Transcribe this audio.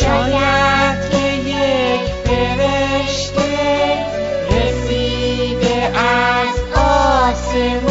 شاید که یک فرشته رسیده از آسمان.